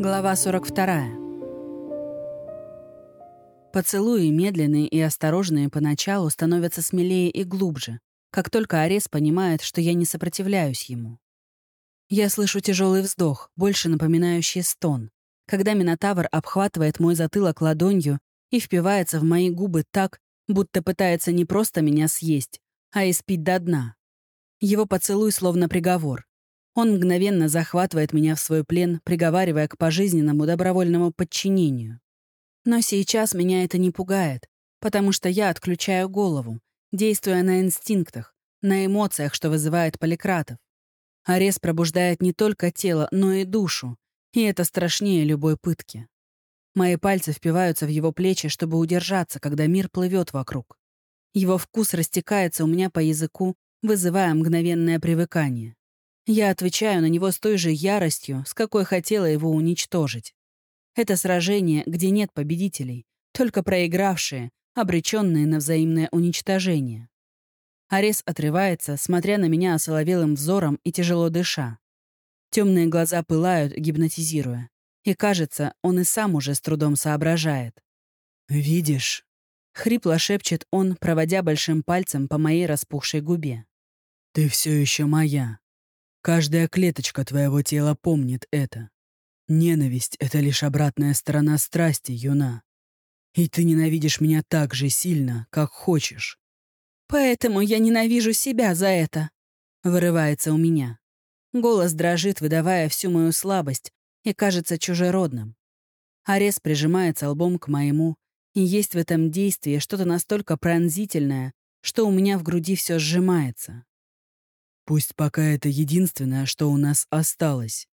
Глава 42. Поцелуи, медленные и осторожные поначалу, становятся смелее и глубже, как только Арес понимает, что я не сопротивляюсь ему. Я слышу тяжелый вздох, больше напоминающий стон, когда Минотавр обхватывает мой затылок ладонью и впивается в мои губы так, будто пытается не просто меня съесть, а испить до дна. Его поцелуй словно приговор. Он мгновенно захватывает меня в свой плен, приговаривая к пожизненному добровольному подчинению. Но сейчас меня это не пугает, потому что я отключаю голову, действуя на инстинктах, на эмоциях, что вызывает поликратов. Арес пробуждает не только тело, но и душу, и это страшнее любой пытки. Мои пальцы впиваются в его плечи, чтобы удержаться, когда мир плывет вокруг. Его вкус растекается у меня по языку, вызывая мгновенное привыкание. Я отвечаю на него с той же яростью, с какой хотела его уничтожить. Это сражение, где нет победителей, только проигравшие, обреченные на взаимное уничтожение. Арес отрывается, смотря на меня осоловелым взором и тяжело дыша. Темные глаза пылают, гипнотизируя. И кажется, он и сам уже с трудом соображает. «Видишь?» — хрипло шепчет он, проводя большим пальцем по моей распухшей губе. «Ты все еще моя. Каждая клеточка твоего тела помнит это. Ненависть — это лишь обратная сторона страсти, юна. И ты ненавидишь меня так же сильно, как хочешь. «Поэтому я ненавижу себя за это», — вырывается у меня. Голос дрожит, выдавая всю мою слабость, и кажется чужеродным. Арес прижимается лбом к моему, и есть в этом действии что-то настолько пронзительное, что у меня в груди все сжимается. Пусть пока это единственное, что у нас осталось.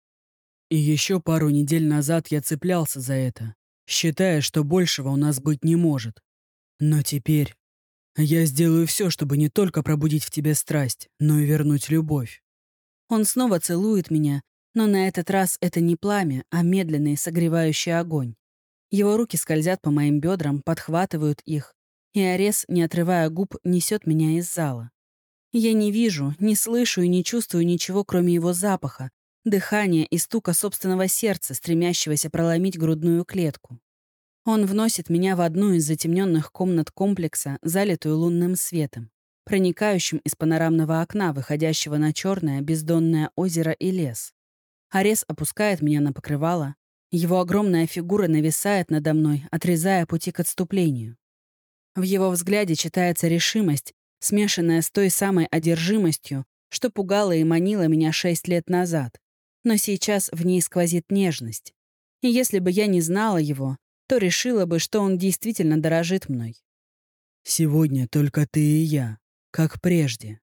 И еще пару недель назад я цеплялся за это, считая, что большего у нас быть не может. Но теперь я сделаю все, чтобы не только пробудить в тебе страсть, но и вернуть любовь. Он снова целует меня, но на этот раз это не пламя, а медленный согревающий огонь. Его руки скользят по моим бедрам, подхватывают их, и Арес, не отрывая губ, несет меня из зала. Я не вижу, не слышу и не чувствую ничего, кроме его запаха, дыхания и стука собственного сердца, стремящегося проломить грудную клетку. Он вносит меня в одну из затемненных комнат комплекса, залитую лунным светом, проникающим из панорамного окна, выходящего на черное бездонное озеро и лес. Арес опускает меня на покрывало. Его огромная фигура нависает надо мной, отрезая пути к отступлению. В его взгляде читается решимость, смешанная с той самой одержимостью, что пугала и манила меня шесть лет назад. Но сейчас в ней сквозит нежность. И если бы я не знала его, то решила бы, что он действительно дорожит мной. «Сегодня только ты и я, как прежде».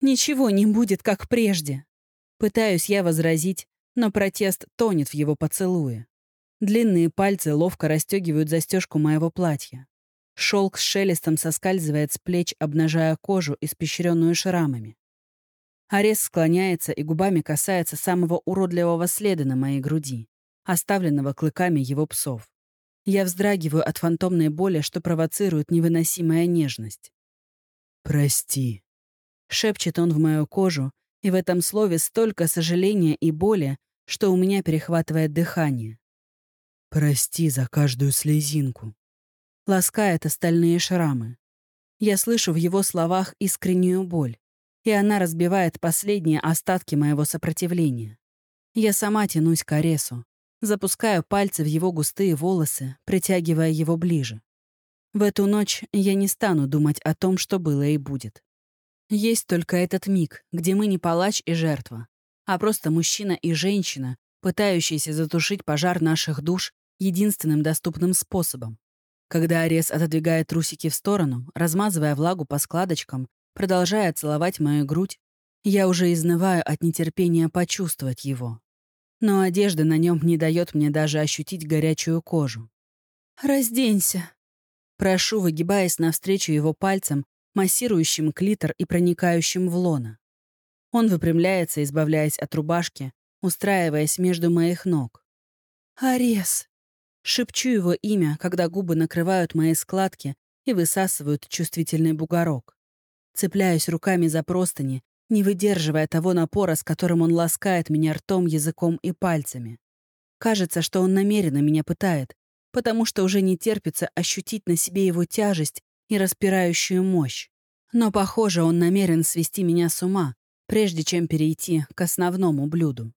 «Ничего не будет, как прежде». Пытаюсь я возразить, но протест тонет в его поцелуе. Длинные пальцы ловко расстегивают застежку моего платья. Шелк с шелестом соскальзывает с плеч, обнажая кожу, испещренную шрамами. Арес склоняется и губами касается самого уродливого следа на моей груди, оставленного клыками его псов. Я вздрагиваю от фантомной боли, что провоцирует невыносимая нежность. «Прости», — шепчет он в мою кожу, и в этом слове столько сожаления и боли, что у меня перехватывает дыхание. «Прости за каждую слезинку» ласкает остальные шрамы. Я слышу в его словах искреннюю боль, и она разбивает последние остатки моего сопротивления. Я сама тянусь к Аресу, запускаю пальцы в его густые волосы, притягивая его ближе. В эту ночь я не стану думать о том, что было и будет. Есть только этот миг, где мы не палач и жертва, а просто мужчина и женщина, пытающиеся затушить пожар наших душ единственным доступным способом когда Арес отодвигает трусики в сторону, размазывая влагу по складочкам, продолжая целовать мою грудь, я уже изнываю от нетерпения почувствовать его. Но одежда на нем не дает мне даже ощутить горячую кожу. «Разденься!» Прошу, выгибаясь навстречу его пальцем, массирующим клитор и проникающим в лона. Он выпрямляется, избавляясь от рубашки, устраиваясь между моих ног. «Арес!» Шепчу его имя, когда губы накрывают мои складки и высасывают чувствительный бугорок. Цепляюсь руками за простыни, не выдерживая того напора, с которым он ласкает меня ртом, языком и пальцами. Кажется, что он намеренно меня пытает, потому что уже не терпится ощутить на себе его тяжесть и распирающую мощь. Но, похоже, он намерен свести меня с ума, прежде чем перейти к основному блюду.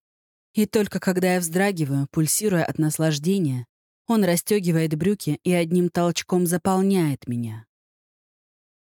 И только когда я вздрагиваю, пульсируя от наслаждения, он расстегивает брюки и одним толчком заполняет меня.